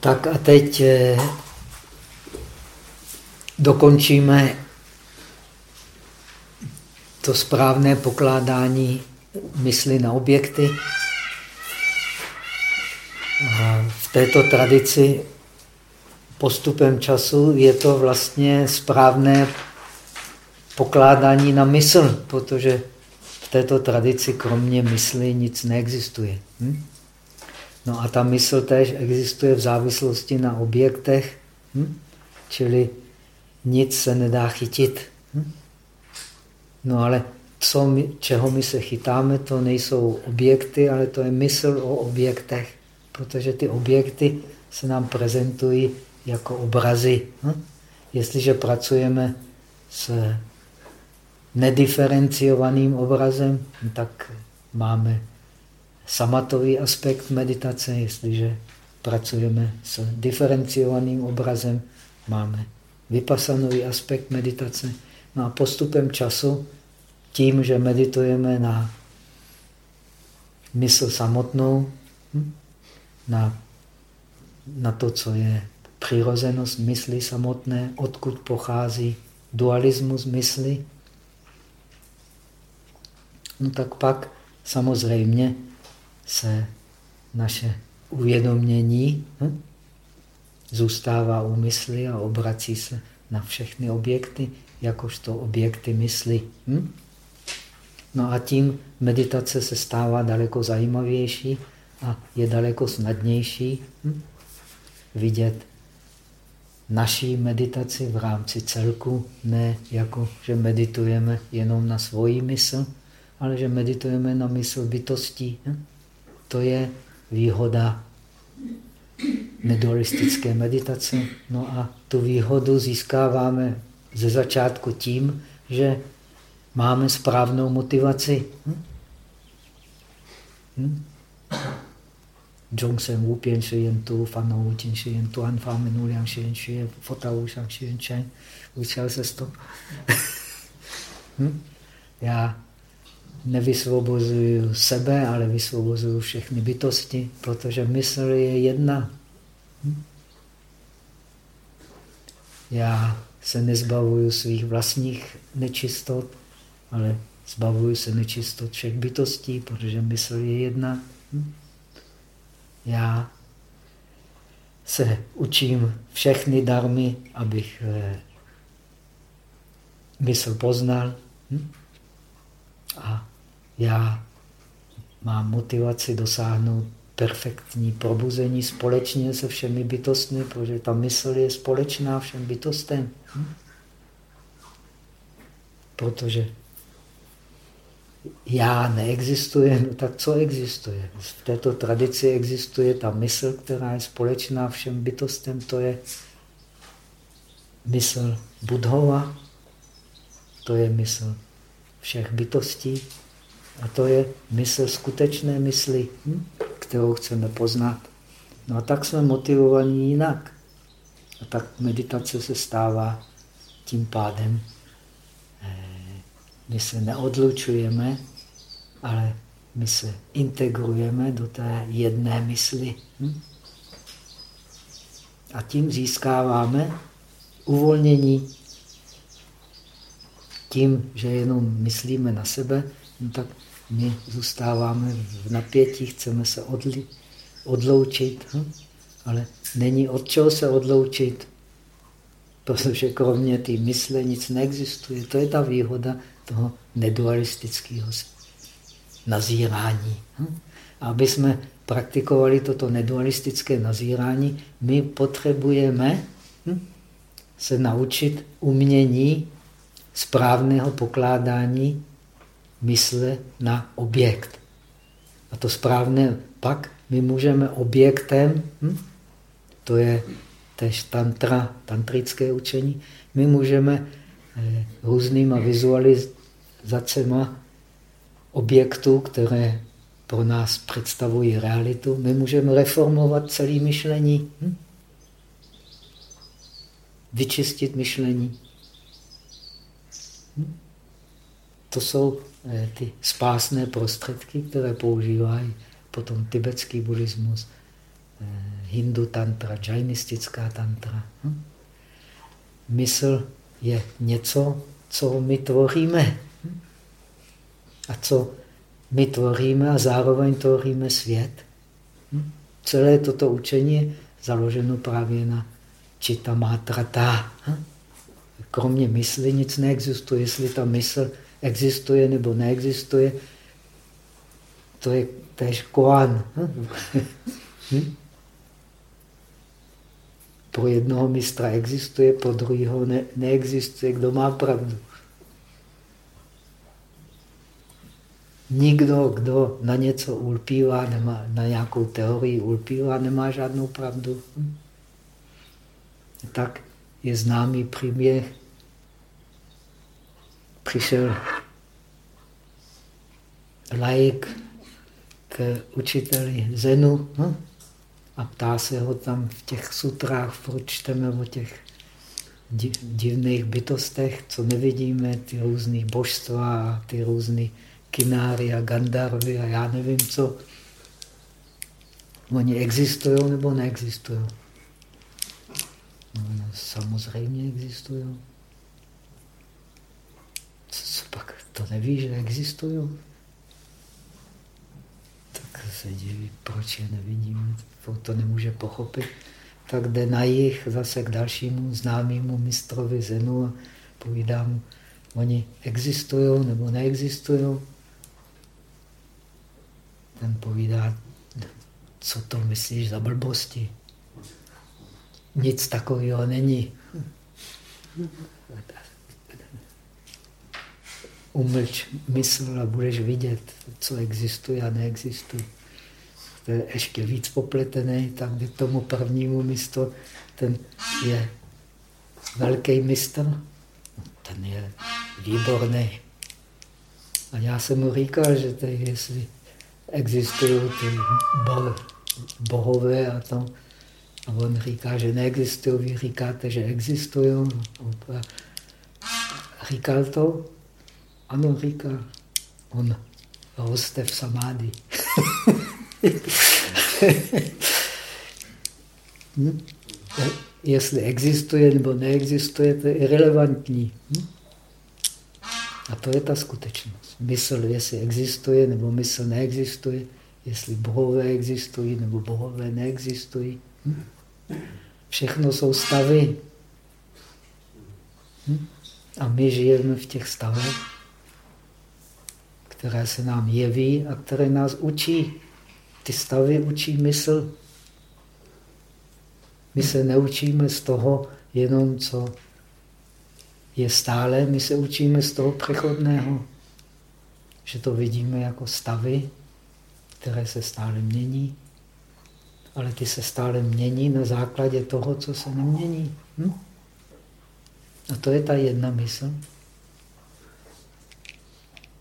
Tak a teď eh, dokončíme to správné pokládání mysli na objekty. A v této tradici postupem času je to vlastně správné pokládání na mysl, protože v této tradici kromě mysli nic neexistuje. Hm? No a ta mysl též existuje v závislosti na objektech, hm? čili nic se nedá chytit. Hm? No ale co my, čeho my se chytáme, to nejsou objekty, ale to je mysl o objektech, protože ty objekty se nám prezentují jako obrazy. Hm? Jestliže pracujeme s nediferenciovaným obrazem, tak máme samatový aspekt meditace. Jestliže pracujeme s diferenciovaným obrazem, máme vypasanový aspekt meditace. No a postupem času, tím, že meditujeme na mysl samotnou, hm, na, na to, co je přirozenost mysli samotné, odkud pochází dualismus mysli, no tak pak samozřejmě se naše uvědomění hm, zůstává u mysli a obrací se na všechny objekty, jakožto objekty mysli. Hm? No a tím meditace se stává daleko zajímavější a je daleko snadnější hm? vidět naší meditaci v rámci celku, ne jako, že meditujeme jenom na svoji mysl, ale že meditujeme na mysl bytostí. Hm? To je výhoda nedoristické meditace. No a tu výhodu získáváme ze začátku tím, že máme správnou motivaci. Hm? Hm? Jong Hm? Zhongsen Wu Pian Shuyen Tu, Fan Hou Jin Shuyen Tu, An Fa Menu Liang Shuyen Shuyen, Fota Wu Shang Shuyen Chen. Učil se to. hm? Já nevysvobozuju sebe, ale vysvobozuju všechny bytosti, protože mysl je jedna. Hm? Já se nezbavuju svých vlastních nečistot, ale zbavuju se nečistot všech bytostí, protože mysl je jedna. Hm? Já se učím všechny darmy, abych eh, mysl poznal. Hm? A já mám motivaci dosáhnout perfektní probuzení společně se všemi bytostmi, protože ta mysl je společná všem bytostem. Hm? Protože já neexistuje, no tak co existuje? V této tradici existuje ta mysl, která je společná všem bytostem, to je mysl Budhova, to je mysl všech bytostí a to je mysl skutečné mysli, hm? kterou chceme poznat. No a tak jsme motivovaní jinak. A tak meditace se stává tím pádem my se neodlučujeme, ale my se integrujeme do té jedné mysli. Hm? A tím získáváme uvolnění. Tím, že jenom myslíme na sebe, no tak my zůstáváme v napětí, chceme se odli, odloučit, hm? ale není od čeho se odloučit, protože kromě té mysle nic neexistuje. To je ta výhoda toho nedualistického nazírání. Hm? Aby jsme praktikovali toto nedualistické nazírání, my potřebujeme hm, se naučit umění správného pokládání mysle na objekt. A to správné pak my můžeme objektem, hm, to je tež tantra, tantrické učení, my můžeme eh, různýma vizualiz, zacema objektů, které pro nás představují realitu, my můžeme reformovat celé myšlení. Hm? Vyčistit myšlení. Hm? To jsou eh, ty spásné prostředky, které používají potom tibetský buddhismus, hindu tantra, džajnistická tantra. Hm? Mysl je něco, co my tvoříme. Hm? A co my tvoříme a zároveň tvoříme svět. Hm? Celé toto učení je založeno právě na čita mátrata. Kromě mysli nic neexistuje. Jestli ta mysl existuje nebo neexistuje, to je tež koan. Hm? hm? Pro jednoho mistra existuje, pro druhého ne neexistuje. Kdo má pravdu? Nikdo, kdo na něco ulpívá, nemá, na nějakou teorii ulpívá, nemá žádnou pravdu. Hm? Tak je známý příběh. Přišel laik k učiteli Zenu hm? a ptá se ho tam v těch sutrách, proč čteme o těch divných bytostech, co nevidíme, ty různé božstva ty různé kináry a gandarvy a já nevím co. Oni existují nebo neexistují? No, samozřejmě existují. Co pak? To neví, že existují? Tak se diví, proč je nevidíme. To nemůže pochopit. Tak jde na jich zase k dalšímu známému mistrovi Zenu a povídá mu, oni existují nebo neexistují. Ten povídá, co to myslíš za blbosti? Nic takového není. Umlč mysl a budeš vidět, co existuje a neexistuje. To je ještě víc popletený, tam k tomu prvnímu místo, ten je velký mistr, ten je výborný. A já jsem mu říkal, že tady, jestli existují ty bohové a to. A on říká, že neexistují, vy říkáte, že existují. Říkal to? Ano, říkal. On roste v samády. hm? Jestli existuje nebo neexistuje, to je irrelevantní. Hm? A to je ta skutečnost. Mysl, jestli existuje nebo mysl neexistuje, jestli bohové existují nebo bohové neexistují. Hm? Všechno jsou stavy. Hm? A my žijeme v těch stavech, které se nám jeví a které nás učí. Ty stavy učí mysl. My se neučíme z toho jenom, co je stále, my se učíme z toho přechodného, že to vidíme jako stavy, které se stále mění, ale ty se stále mění na základě toho, co se nemění. Hm? A to je ta jedna mysl.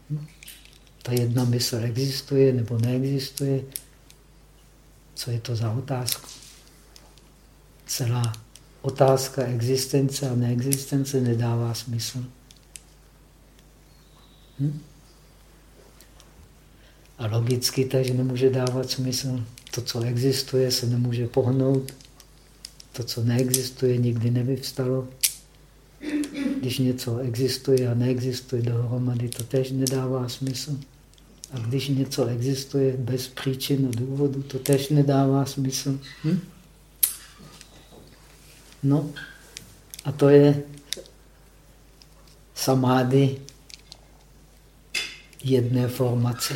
Hm? Ta jedna mysl existuje nebo neexistuje. Co je to za otázku? Celá otázka existence a neexistence nedává smysl. Hm? A logicky takže nemůže dávat smysl. To, co existuje, se nemůže pohnout. To, co neexistuje, nikdy nevyvstalo. Když něco existuje a neexistuje dohromady, to tež nedává smysl. A když něco existuje bez příčin a důvodu, to tež nedává smysl. Hm? No a to je samády jedné formace.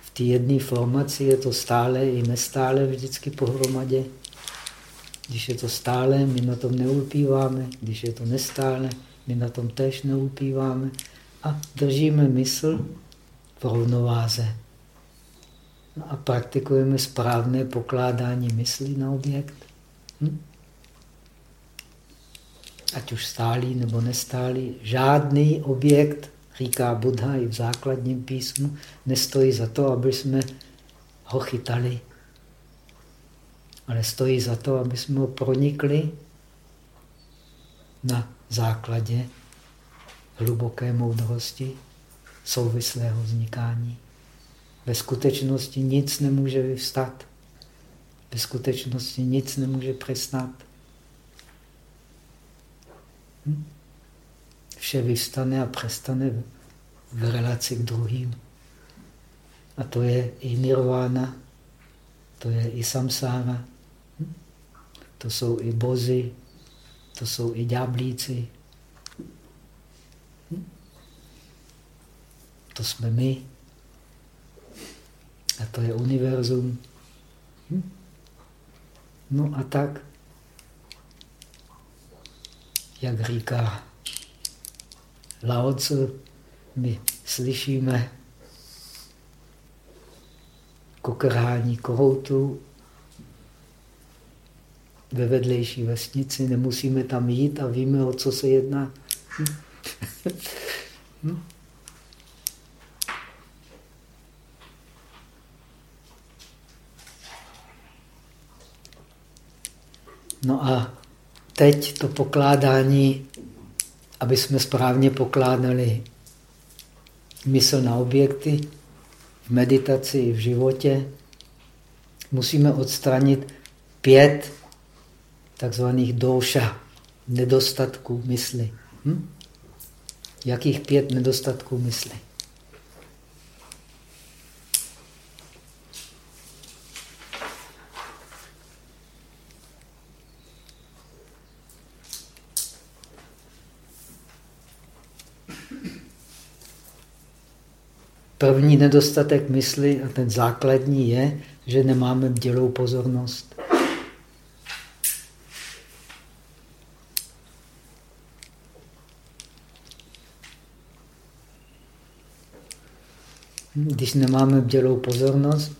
V té jedné formaci je to stále i nestále vždycky pohromadě. Když je to stále, my na tom neulpíváme. Když je to nestále, my na tom tež neulpíváme. A držíme mysl v rovnováze. No a praktikujeme správné pokládání myslí na objekt. Hm? Ať už stálý nebo nestálý, žádný objekt, říká Buddha i v základním písmu, nestojí za to, aby jsme ho chytali. Ale stojí za to, aby jsme ho pronikli na základě hluboké moudrosti souvislého vznikání. Ve skutečnosti nic nemůže vyvstat. Ve skutečnosti nic nemůže přesnat. Hm? Vše vyvstane a přestane v relaci k druhým. A to je i nirvana, to je i samsára, hm? to jsou i bozy, to jsou i ďáblíci. To jsme my. A to je univerzum. Hm? No a tak, jak říká Lao Tzu, my slyšíme kokrhání kohoutů ve vedlejší vesnici, nemusíme tam jít a víme, o co se jedná. Hm? No a teď to pokládání, aby jsme správně pokládali mysl na objekty, v meditaci i v životě, musíme odstranit pět takzvaných douša, nedostatků mysli. Hm? Jakých pět nedostatků mysli? První nedostatek mysli, a ten základní je, že nemáme bdělou pozornost. Když nemáme bdělou pozornost,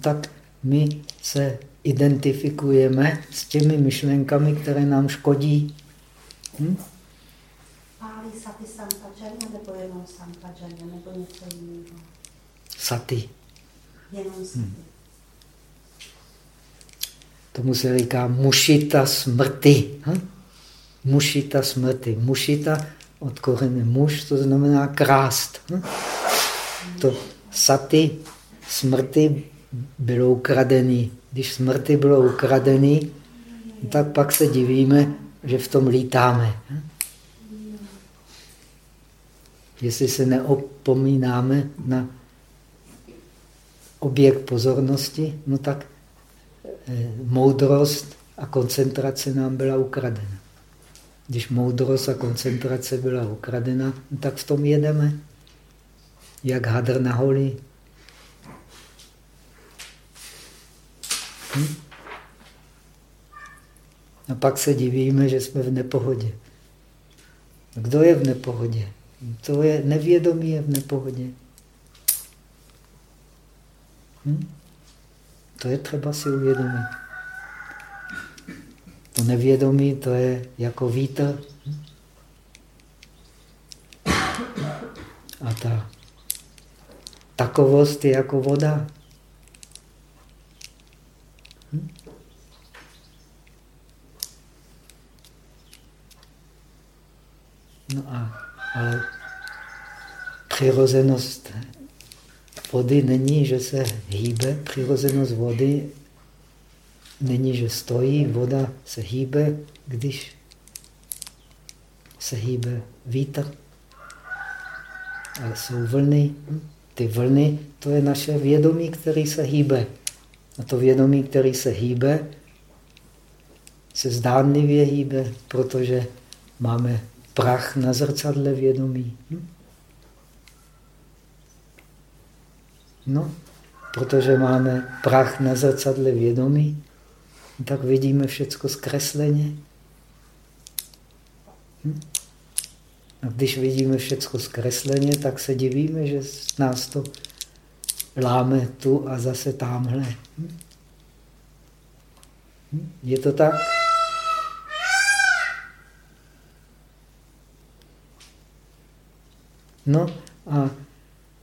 tak my se identifikujeme s těmi myšlenkami, které nám škodí. Hm? Jenom sampačaně nebo něco jiného? Sati. Jenom sati. Hmm. Tomu se říká mušita smrti. Hm? Mušita smrti. Mušita od korene muž, to znamená krást. Hm? To sati, smrti bylo ukradený. Když smrti bylo ukradený, tak pak se divíme, že v tom lítáme. Hm? Jestli se neopomínáme na objekt pozornosti, no tak eh, moudrost a koncentrace nám byla ukradena. Když moudrost a koncentrace byla ukradena, no tak v tom jedeme. Jak hadr na holi. Hm? A pak se divíme, že jsme v nepohodě. Kdo je v nepohodě? To je nevědomí je v nepohodě. Hm? To je třeba si uvědomit. To nevědomí, to je jako vítr. A ta takovost je jako voda. Hm? No a ale přirozenost vody není, že se hýbe. Přirozenost vody není, že stojí. Voda se hýbe, když se hýbe vítr. Ale jsou vlny. Ty vlny, to je naše vědomí, který se hýbe. A to vědomí, který se hýbe, se zdánlivě hýbe, protože máme prach na zrcadle vědomí. Hm? No, protože máme prach na zrcadle vědomí, tak vidíme všecko zkresleně. Hm? A když vidíme všecko zkresleně, tak se divíme, že nás to láme tu a zase tamhle. Hm? hm? Je to tak? No a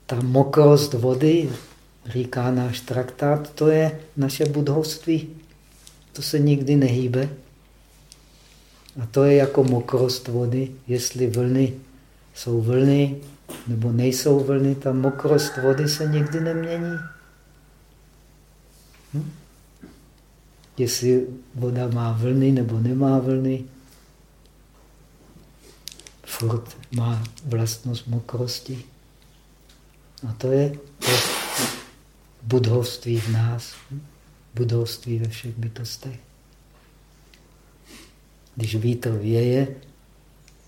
ta mokrost vody, říká náš traktát, to je naše budhovství. To se nikdy nehýbe. A to je jako mokrost vody. Jestli vlny jsou vlny, nebo nejsou vlny, ta mokrost vody se nikdy nemění. Hm? Jestli voda má vlny nebo nemá vlny, furt má vlastnost mokrosti. A to je to budhovství v nás, budhovství ve všech bytostech. Když vítr věje,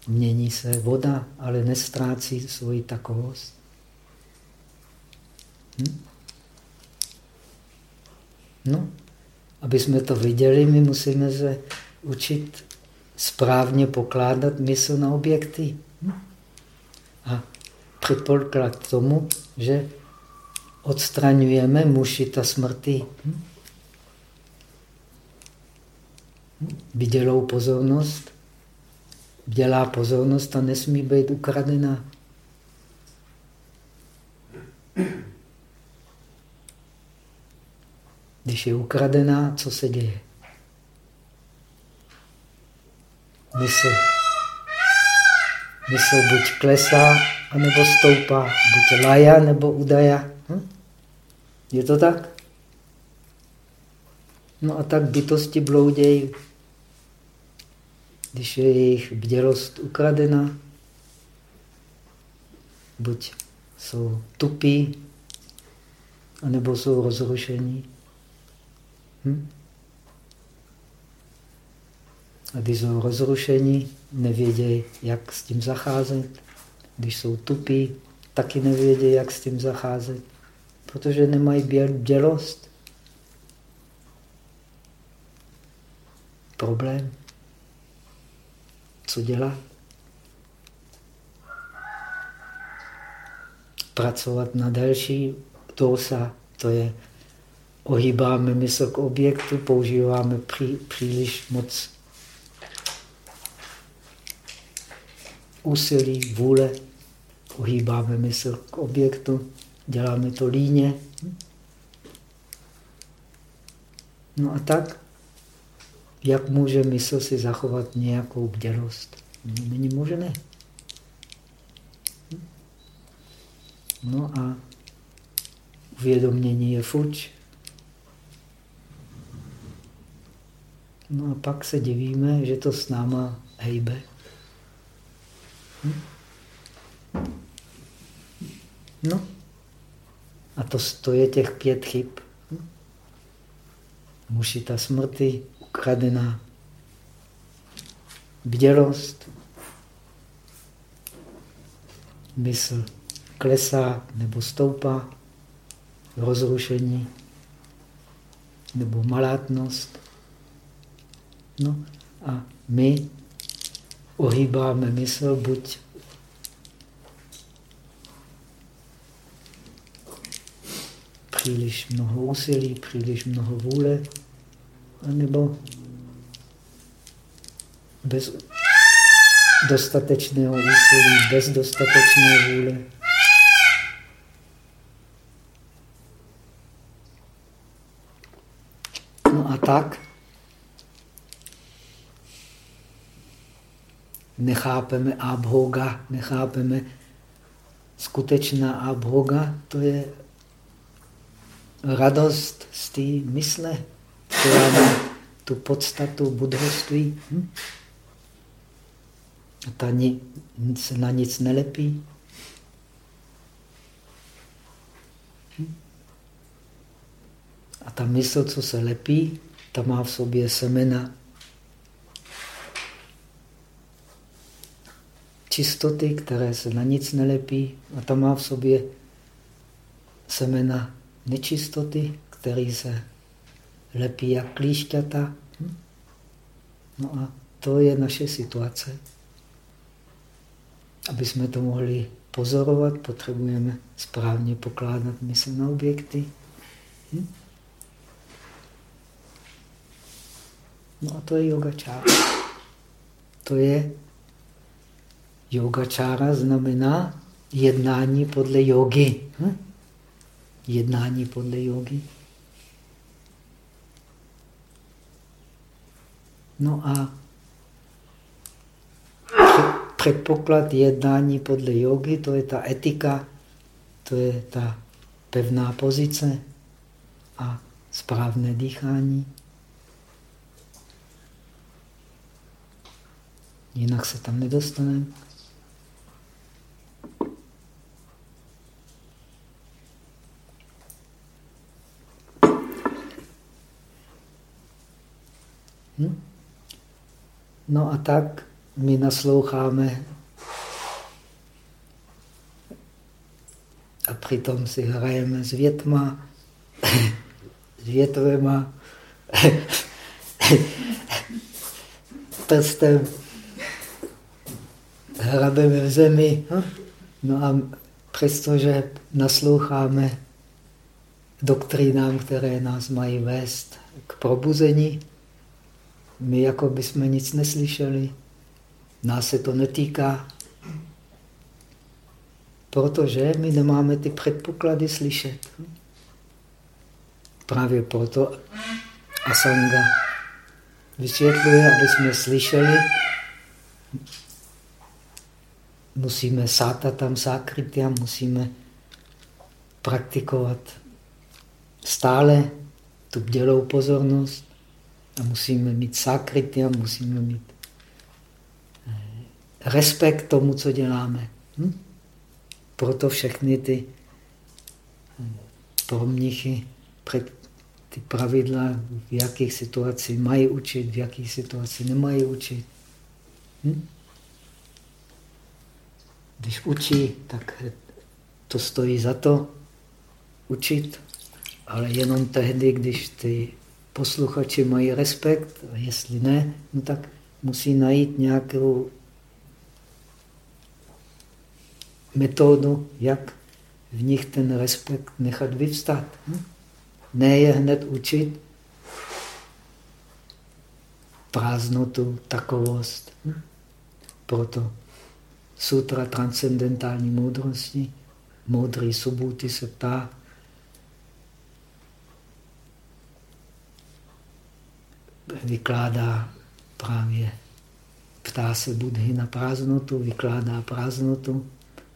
mění se voda, ale nestrácí svoji takovost. Hm? No, aby jsme to viděli, my musíme se učit správně pokládat mysl na objekty. A předpoklad k tomu, že odstraňujeme mušita smrti. Hm? Vidělou pozornost dělá pozornost a nesmí být ukradena. Když je ukradená, co se děje? Mysl. Mysl buď klesá, anebo stoupá. Buď laja, nebo udaja. Hm? Je to tak? No a tak bytosti bloudějí když je jejich bdělost ukradena, buď jsou tupí, anebo jsou rozrušení. Hm? A když jsou rozrušení, nevědějí, jak s tím zacházet. Když jsou tupí, taky nevědějí, jak s tím zacházet, protože nemají bdělost. Problém co dělat? Pracovat na další dosa, to je ohýbáme mysl k objektu, používáme pří, příliš moc úsilí, vůle, ohýbáme mysl k objektu, děláme to líně. No a tak jak může mysl si zachovat nějakou bdělost? No, není možné. No a uvědomění je fuč. No a pak se divíme, že to s náma hejbe. No. A to, to je těch pět chyb. Hm? Mušita smrti, ukradená bdělost, mysl klesá nebo stoupá, rozrušení nebo malátnost. No a my ohýbáme mysl buď příliš mnoho úsilí, příliš mnoho vůle, nebo bez dostatečného úsilí, bez dostatečné vůle. No a tak nechápeme abhoga, nechápeme skutečná abhoga, to je radost z té mysle která má tu podstatu budhoství. Hm? A ta ni, se na nic nelepí. Hm? A ta mysl, co se lepí, ta má v sobě semena čistoty, které se na nic nelepí. A ta má v sobě semena nečistoty, které se lepí jak klíšťata. No a to je naše situace. Aby jsme to mohli pozorovat, potřebujeme správně pokládat mysl na objekty. Hm? No a to je yogačára. To je yogačára znamená jednání podle jogy. Hm? Jednání podle jogy. No a předpoklad jednání podle jogy, to je ta etika, to je ta pevná pozice a správné dýchání. Jinak se tam nedostaneme. Hm? No a tak my nasloucháme a přitom si hrajeme s větma, s větvema, prstem hrabeme v zemi. No a přestože nasloucháme doktrínám, které nás mají vést k probuzení, my jako bychom nic neslyšeli. Nás se to netýká, protože my nemáme ty předpoklady slyšet. Právě proto Asanga vysvětluje, aby jsme slyšeli, musíme sáta tam sákrytia, musíme praktikovat stále tu bdělou pozornost a musíme mít sákrytia, musíme mít eh, respekt tomu, co děláme. Hm? Proto všechny ty eh, pro mnichy před ty pravidla, v jakých situacích mají učit, v jakých situacích nemají učit. Hm? Když učí, tak to stojí za to učit, ale jenom tehdy, když ty posluchači mají respekt, a jestli ne, no tak musí najít nějakou metodu, jak v nich ten respekt nechat vyvstat. Hm? Ne je hned učit prázdnotu, takovost. Hm? Proto sutra transcendentální moudrosti, moudrý subuti se ptá, vykládá právě, ptá se Budhy na prázdnotu, vykládá prázdnotu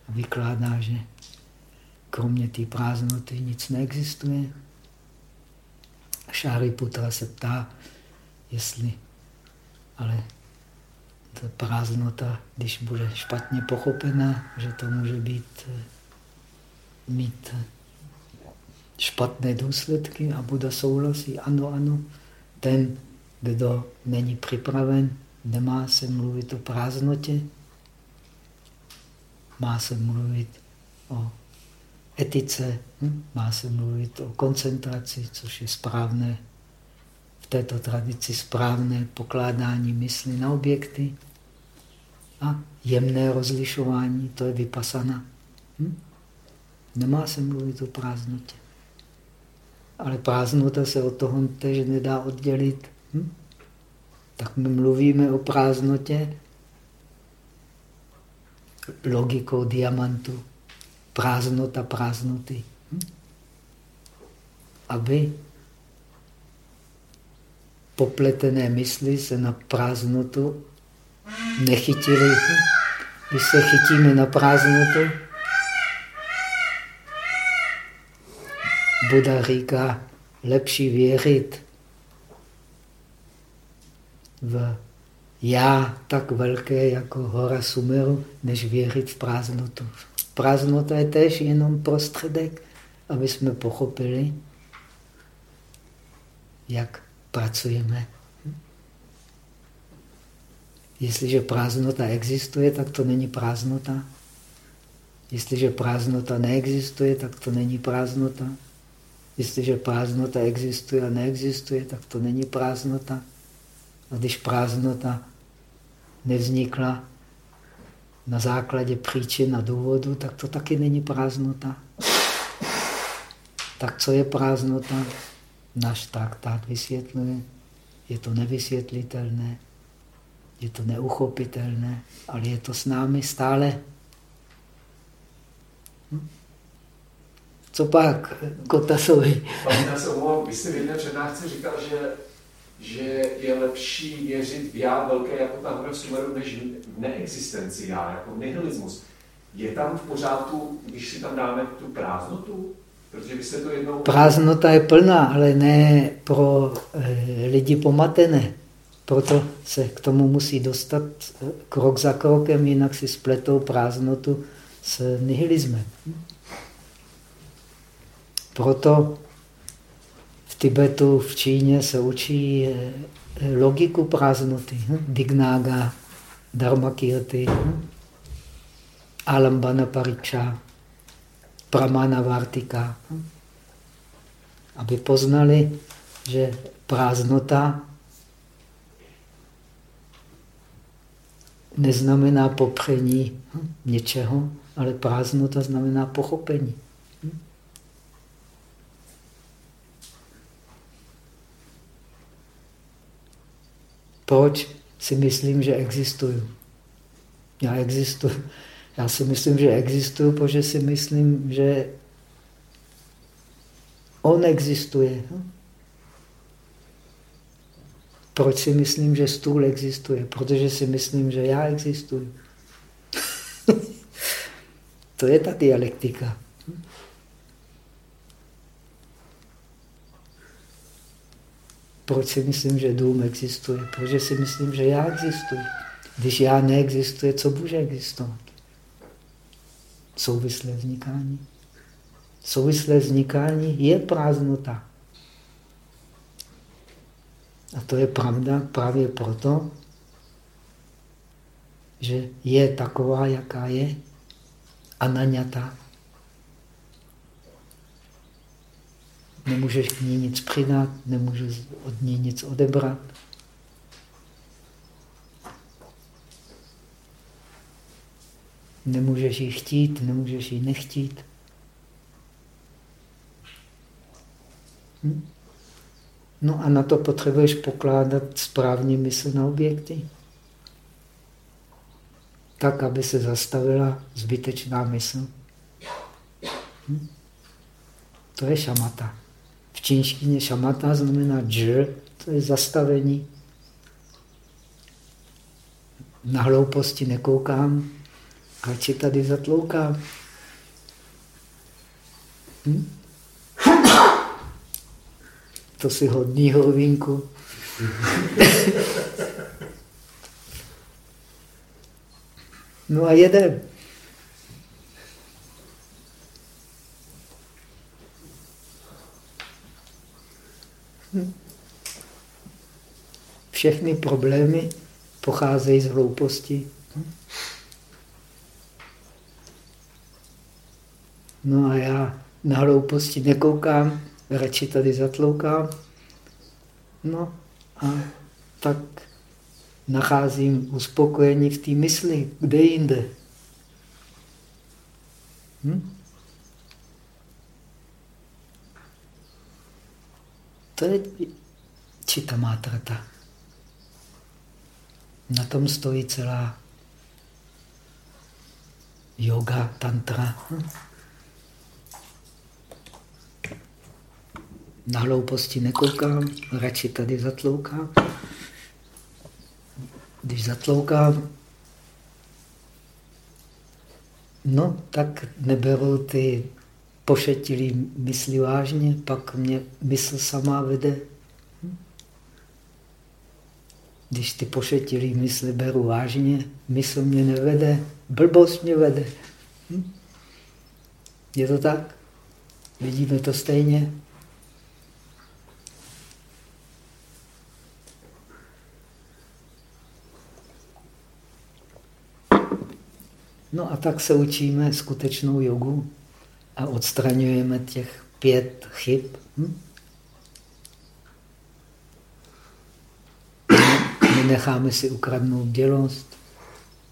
a vykládá, že kromě té prázdnoty nic neexistuje. Šáriputra se ptá, jestli ale ta prázdnota, když bude špatně pochopena, že to může být, mít špatné důsledky a Buda souhlasí, ano, ano, ten kdo není připraven, nemá se mluvit o prázdnotě, má se mluvit o etice, hm? má se mluvit o koncentraci, což je správné v této tradici správné pokládání mysli na objekty a jemné rozlišování, to je vypasana. Hm? Nemá se mluvit o prázdnotě. Ale prázdnota se od toho tež nedá oddělit Hm? Tak my mluvíme o prázdnotě logikou diamantu. Prázdnota prázdnoty. Hm? Aby popletené mysli se na prázdnotu nechytily. Když se chytíme na prázdnotu, Buda říká, lepší věřit v já tak velké jako hora Sumeru, než věřit v prázdnotu. Prázdnota je též jenom prostředek, aby jsme pochopili, jak pracujeme. Jestliže prázdnota existuje, tak to není prázdnota. Jestliže prázdnota neexistuje, tak to není prázdnota. Jestliže prázdnota existuje a neexistuje, tak to není prázdnota. A když prázdnota nevznikla na základě příčin a důvodu, tak to taky není prázdnota. Tak co je prázdnota? Náš traktát vysvětluje. Je to nevysvětlitelné, je to neuchopitelné, ale je to s námi stále. Hm? Co pak, Kotasovi? Pane, já se omlouvám, vy jste v jedné přednášce říkal, že že je lepší věřit v já velké jako ta hora Sumeru, než v neexistenci já, jako nihilismus. Je tam v pořádku, když si tam dáme tu prázdnotu? Protože by se to jednou... Prázdnota je plná, ale ne pro e, lidi pomatené. Proto se k tomu musí dostat eh, krok za krokem, jinak si spletou prázdnotu s nihilismem. Proto v Tibetu, v Číně se učí eh, logiku prázdnoty. Hm? Dignága, Dharmakirti, hm? Alambana Pariča, Pramana Vartika. Hm? Aby poznali, že prázdnota neznamená popření něčeho, ale prázdnota znamená pochopení. Proč si myslím, že existuju? Já existuju. Já si myslím, že existuju, protože si myslím, že on existuje. Proč si myslím, že stůl existuje? Protože si myslím, že já existuji. to je ta dialektika. Proč si myslím, že dům existuje? Protože si myslím, že já existuji. Když já neexistuje, co může existovat? Souvislé vznikání. Souvislé vznikání je prázdnota. A to je pravda právě proto, že je taková, jaká je, ananyata. Nemůžeš k ní nic přidat, nemůžeš od ní nic odebrat. Nemůžeš ji chtít, nemůžeš ji nechtít. Hm? No a na to potřebuješ pokládat správně mysl na objekty. Tak, aby se zastavila zbytečná mysl. Hm? To je šamata. V čínštině šamata znamená dž, to je zastavení. Na hlouposti nekoukám, radši tady zatloukám. Hm? To si hodný hovínku. no a jedem. Všechny problémy pocházejí z hlouposti. No a já na hlouposti nekoukám, radši tady zatloukám. No a tak nacházím uspokojení v té mysli, kde jinde. Hm? To je čita mátrata. Na tom stojí celá yoga, tantra. Na hlouposti nekoukám, radši tady zatloukám. Když zatloukám, no tak neberu ty pošetilý mysli vážně, pak mě mysl sama vede. Když ty pošetilý mysli beru vážně, mysl mě nevede, blbost mě vede. Je to tak? Vidíme to stejně? No a tak se učíme skutečnou jogu a odstraňujeme těch pět chyb. Hm? Nenecháme si ukradnout dělost,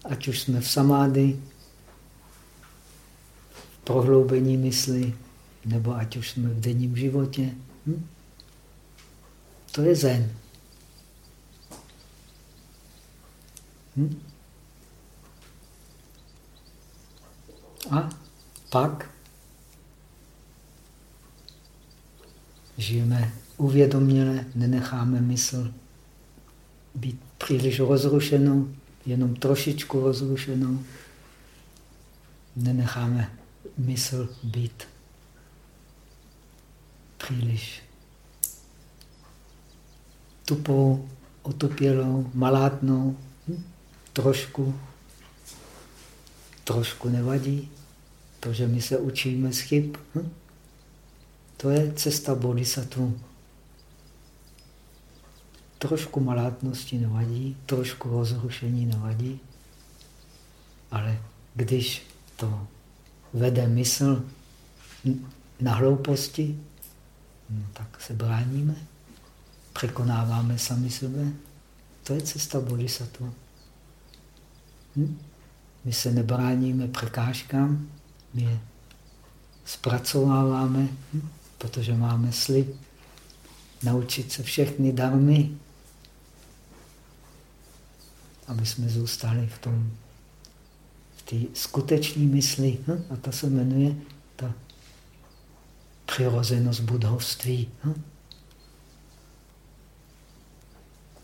ať už jsme v samády, v prohloubení mysli, nebo ať už jsme v denním životě. Hm? To je zen. Hm? A pak žijeme uvědoměle, nenecháme mysl být příliš rozrušenou, jenom trošičku rozrušenou. Nenecháme mysl být příliš tupou, otupělou, malátnou, hm? trošku. Trošku nevadí, to, že my se učíme z chyb. Hm? To je cesta bodhisattva. Trošku malátnosti nevadí, trošku rozrušení nevadí, ale když to vede mysl na hlouposti, no, tak se bráníme, překonáváme sami sebe. To je cesta bodhisattva. Hm? My se nebráníme překážkám, my je zpracováváme, hm? Protože máme slib naučit se všechny darmy, aby jsme zůstali v tom, v té skutečné mysli. Hm? A ta se jmenuje ta přirozenost budhovství. Hm?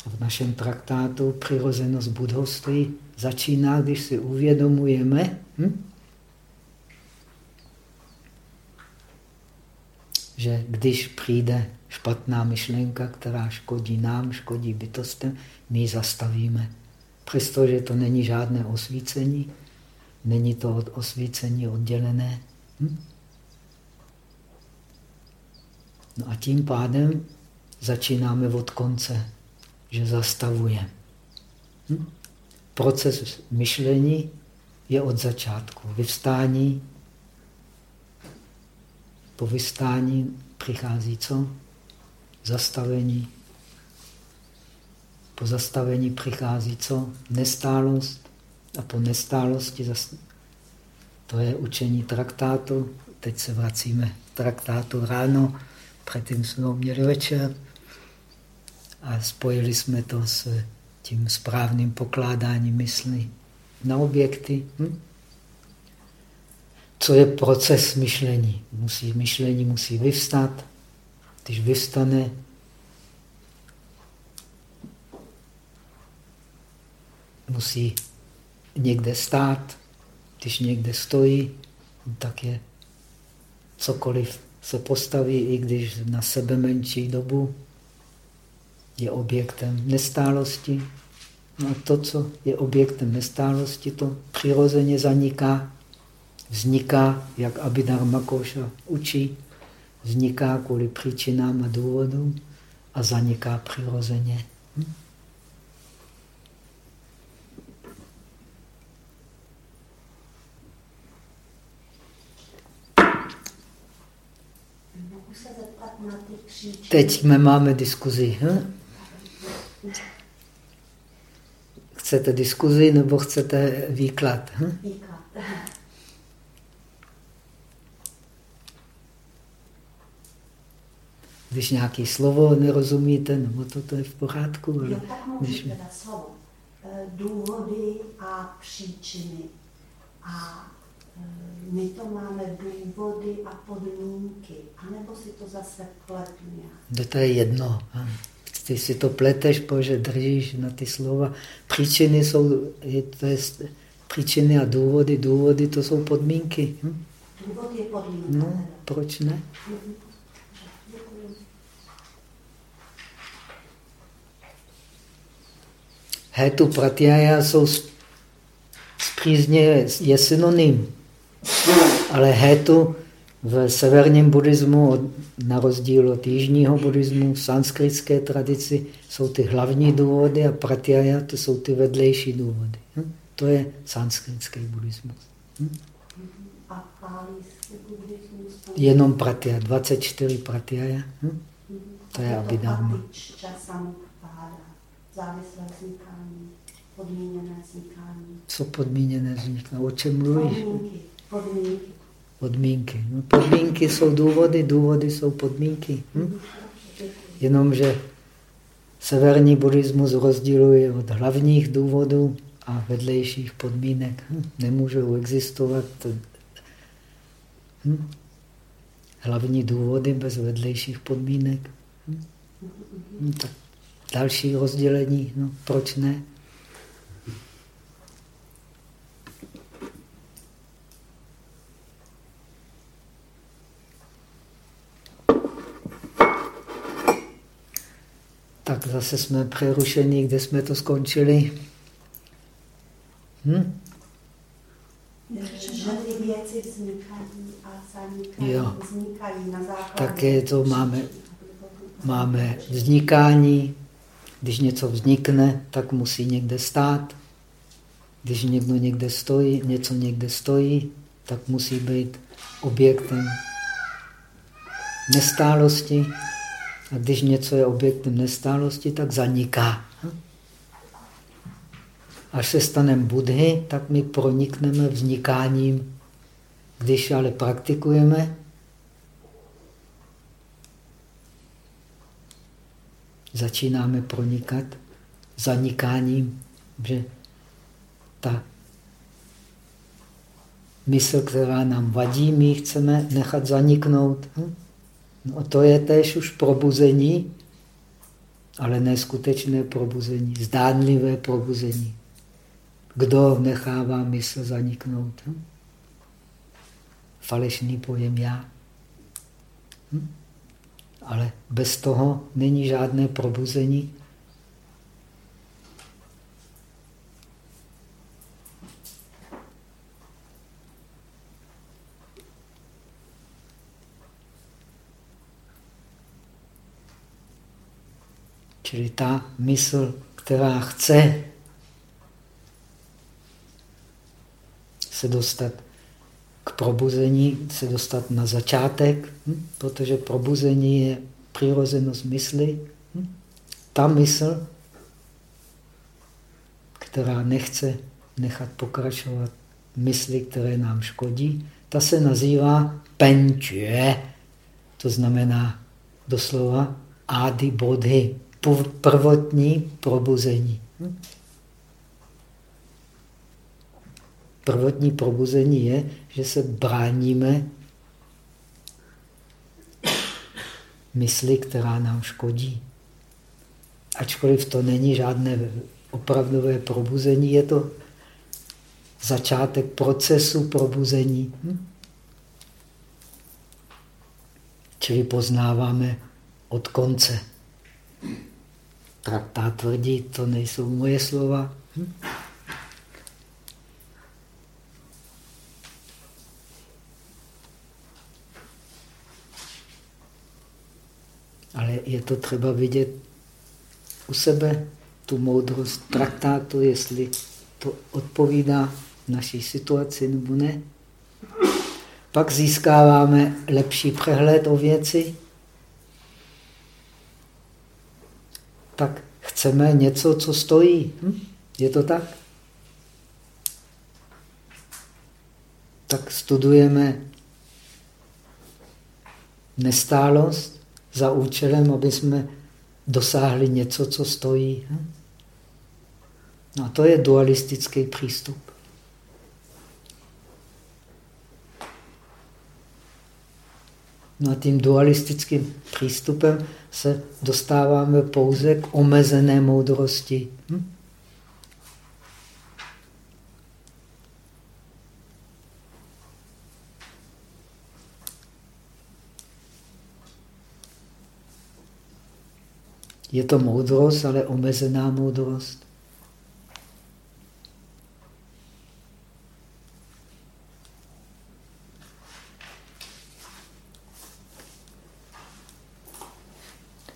V našem traktátu přirozenost budhovství začíná, když si uvědomujeme, hm? Že když přijde špatná myšlenka, která škodí nám, škodí bytostem, my ji zastavíme. Přestože to není žádné osvícení, není to od osvícení oddělené. Hm? No a tím pádem začínáme od konce, že zastavujeme. Hm? Proces myšlení je od začátku. Vyvstání, po vystání přichází co? Zastavení. Po zastavení přichází co? Nestálost. A po nestálosti zas... to je učení traktátu. Teď se vracíme traktátu ráno, předtím jsme ho měli večer a spojili jsme to s tím správným pokládáním mysli na objekty. Hm? Co je proces myšlení? Musí, myšlení musí vyvstat. Když vyvstane, musí někde stát. Když někde stojí, tak je cokoliv se postaví, i když na sebe menší dobu, je objektem nestálosti. No a to, co je objektem nestálosti, to přirozeně zaniká. Vzniká, jak Abhidharma Koša učí, vzniká kvůli příčinám a důvodům a zaniká přirozeně. Hm? Teď my máme diskuzi. Hm? Chcete diskuzi nebo chcete výklad? Hm? Výklad. Když nějaké slovo nerozumíte, nebo to, to je v pořádku. Ale jo, tak když... teda slovo. E, důvody a příčiny. A e, my to máme důvody a podmínky. A nebo si to zase pletu nějak? To je jedno. Ty si to pleteš, protože držíš na ty slova. Příčiny jsou, je, to je, příčiny a důvody, důvody to jsou podmínky. Hm? Důvod je podmínka. No, proč ne? Hetu pratyaya jsou zpřízně je synonym, ale hetu v severním buddhismu, na rozdíl od jižního buddhismu, v sanskritské tradici, jsou ty hlavní důvody a pratyaya to jsou ty vedlejší důvody. Hm? To je sanskritský buddhismus. Hm? Jenom pratyaya, 24 pratyaya. Hm? To je abhidharma. Závislé vznikání, podmíněné vznikání. Co podmíněné vznikání? O čem mluvíš? Podmínky. Podmínky podmínky. No, podmínky jsou důvody, důvody jsou podmínky. Hm? Jenomže severní buddhismus rozděluje od hlavních důvodů a vedlejších podmínek. Hm? Nemůžou existovat. Hm? hlavní důvody bez vedlejších podmínek. Hm? hm tak další rozdělení, no, proč ne? Tak zase jsme přerušeni, kde jsme to skončili. Hm? Věci vznikají a zanikají, jo. vznikají na základě... Také to máme, máme vznikání. Když něco vznikne, tak musí někde stát. Když někdo někde stojí, něco někde stojí, tak musí být objektem nestálosti. A když něco je objektem nestálosti, tak zaniká. Až se staneme Budhy, tak my pronikneme vznikáním. Když ale praktikujeme, začínáme pronikat zanikáním, že ta mysl, která nám vadí, my chceme nechat zaniknout. Hm? No to je též už probuzení, ale neskutečné probuzení, zdánlivé probuzení. Kdo nechává mysl zaniknout? Hm? Falešný pojem já. Hm? Ale bez toho není žádné probuzení. Čili ta mysl, která chce se dostat k probuzení, se dostat na začátek, hm? protože probuzení je přirozenost mysli. Hm? Ta mysl, která nechce nechat pokračovat mysli, které nám škodí, ta se nazývá penčuje. To znamená doslova adi bodhy, prvotní probuzení. Hm? Prvotní probuzení je, že se bráníme mysli, která nám škodí. Ačkoliv to není žádné opravdové probuzení, je to začátek procesu probuzení. Hm? Čili poznáváme od konce. Traktát tvrdí, to nejsou moje slova. Hm? Ale je to třeba vidět u sebe, tu moudrost traktátu, jestli to odpovídá naší situaci nebo ne. Pak získáváme lepší přehled o věci. Tak chceme něco, co stojí. Hm? Je to tak? Tak studujeme nestálost za účelem, aby jsme dosáhli něco, co stojí. No a to je dualistický přístup. No a tím dualistickým přístupem se dostáváme pouze k omezené moudrosti. Hm? Je to moudrost, ale omezená moudrost.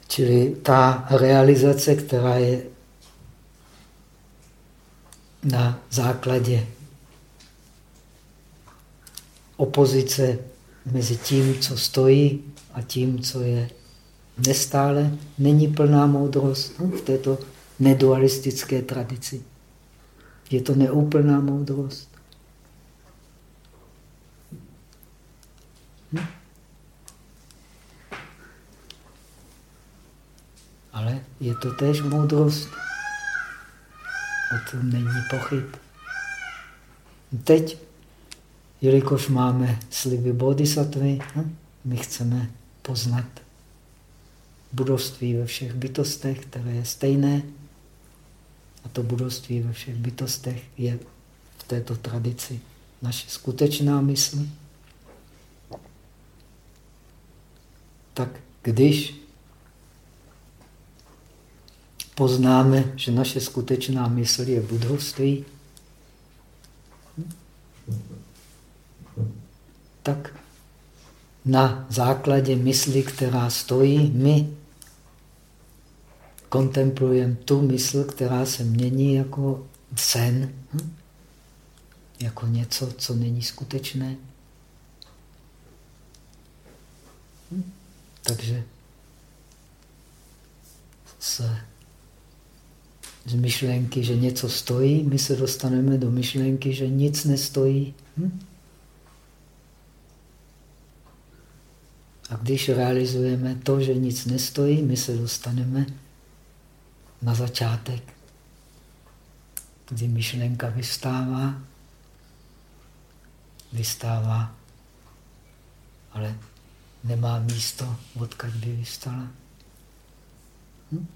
Čili ta realizace, která je na základě opozice mezi tím, co stojí a tím, co je nestále není plná moudrost no, v této nedualistické tradici. Je to neúplná moudrost. Hm? Ale je to též moudrost. O tom není pochyb. Teď, jelikož máme sliby bodhisattvy, hm? My chceme poznat budovství ve všech bytostech, které je stejné. A to budovství ve všech bytostech je v této tradici naše skutečná mysl. Tak když poznáme, že naše skutečná mysl je budovství, tak na základě mysli, která stojí, my kontemplujeme tu mysl, která se mění jako sen, hm? jako něco, co není skutečné. Hm? Takže z, z myšlenky, že něco stojí, my se dostaneme do myšlenky, že nic nestojí. Hm? A když realizujeme to, že nic nestojí, my se dostaneme na začátek, kdy myšlenka vystává, vystává, ale nemá místo, odkud by vystala. Hm?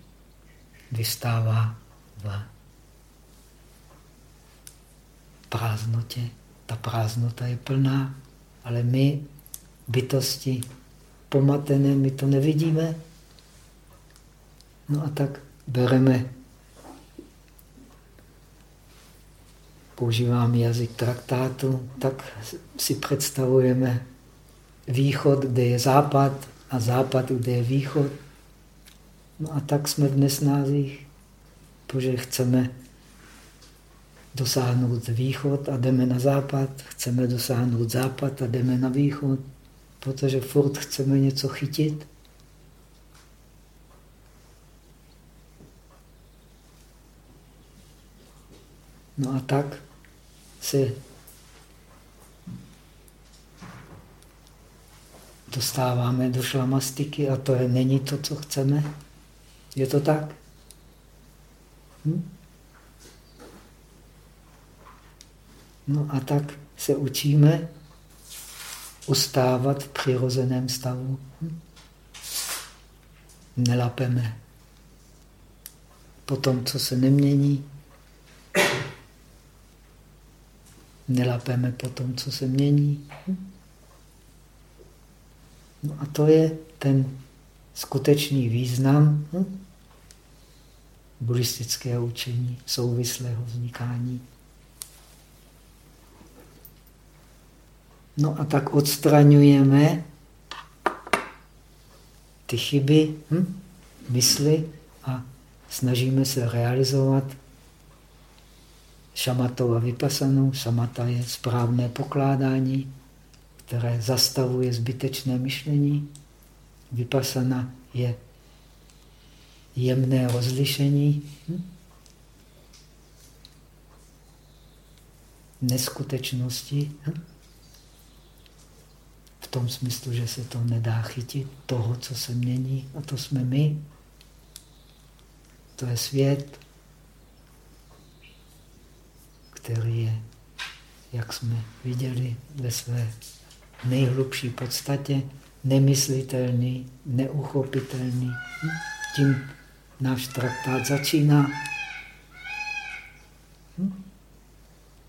Vystává v prázdnotě. Ta prázdnota je plná, ale my, bytosti pomatené, my to nevidíme. No a tak bereme, používáme jazyk traktátu, tak si představujeme východ, kde je západ a západ, kde je východ. No a tak jsme v nesnázích, protože chceme dosáhnout východ a jdeme na západ, chceme dosáhnout západ a jdeme na východ, protože furt chceme něco chytit. No a tak se dostáváme do šlamastiky a to je, není to, co chceme. Je to tak? Hm? No a tak se učíme ustávat v přirozeném stavu. Hm? Nelapeme po tom, co se nemění. Nelapeme po tom, co se mění. No a to je ten skutečný význam buddhistického učení, souvislého vznikání. No a tak odstraňujeme ty chyby hm? mysli a snažíme se realizovat šamatou a vypasanou. Šamata je správné pokládání které zastavuje zbytečné myšlení. Vypasana je jemné rozlišení. Hm? Neskutečnosti. Hm? V tom smyslu, že se to nedá chytit, toho, co se mění. A to jsme my. To je svět, který je, jak jsme viděli ve své nejhlubší podstatě, nemyslitelný, neuchopitelný. Tím náš traktát začíná.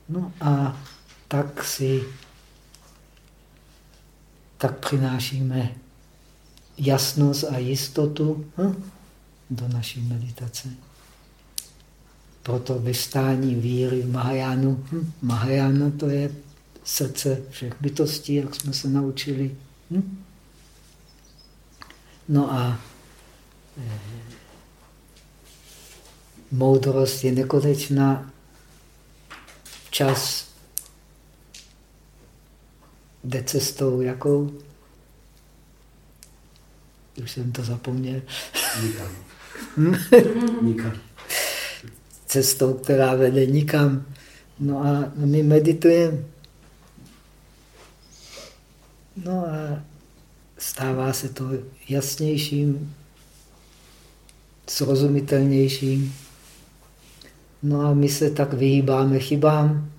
No a tak si tak přinášíme jasnost a jistotu do naší meditace. Proto vystání víry v Mahajánu. Mahajána to je srdce všech bytostí, jak jsme se naučili. Hm? No a e, moudrost je nekonečná. Čas jde cestou jakou? Už jsem to zapomněl. Nikam. Hm? nikam. Cestou, která vede nikam. No a my meditujeme No a stává se to jasnějším, srozumitelnějším. No a my se tak vyhýbáme chybám.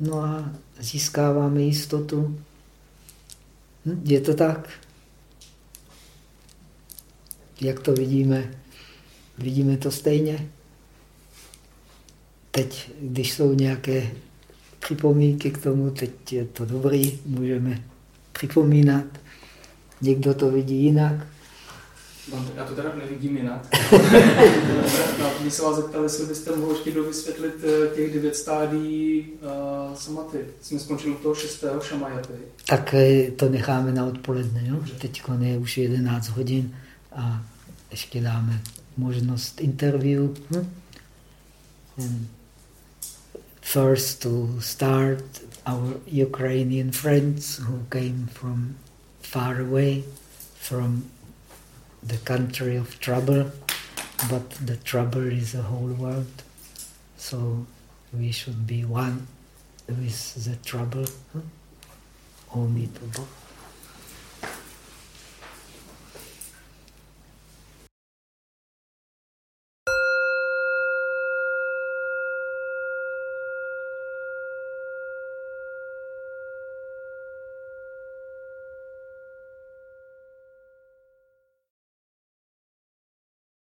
No a získáváme jistotu. Hm? Je to tak? Jak to vidíme? Vidíme to stejně? Teď, když jsou nějaké připomínky k tomu, teď je to dobrý, můžeme připomínat. Někdo to vidí jinak. Já to teda nevidím jinak. Když se vás zeptali, jestli byste mohl ještě dovysvětlit eh, těch devět stádí uh, samaty. Jsme skončili u toho šestého šamajaty. Tak eh, to necháme na odpoledne. Jo? Teď je už 11 hodin a ještě dáme možnost interview. Hm? First to start our Ukrainian friends who came from far away from the country of trouble, but the trouble is the whole world. So we should be one with the trouble. Only to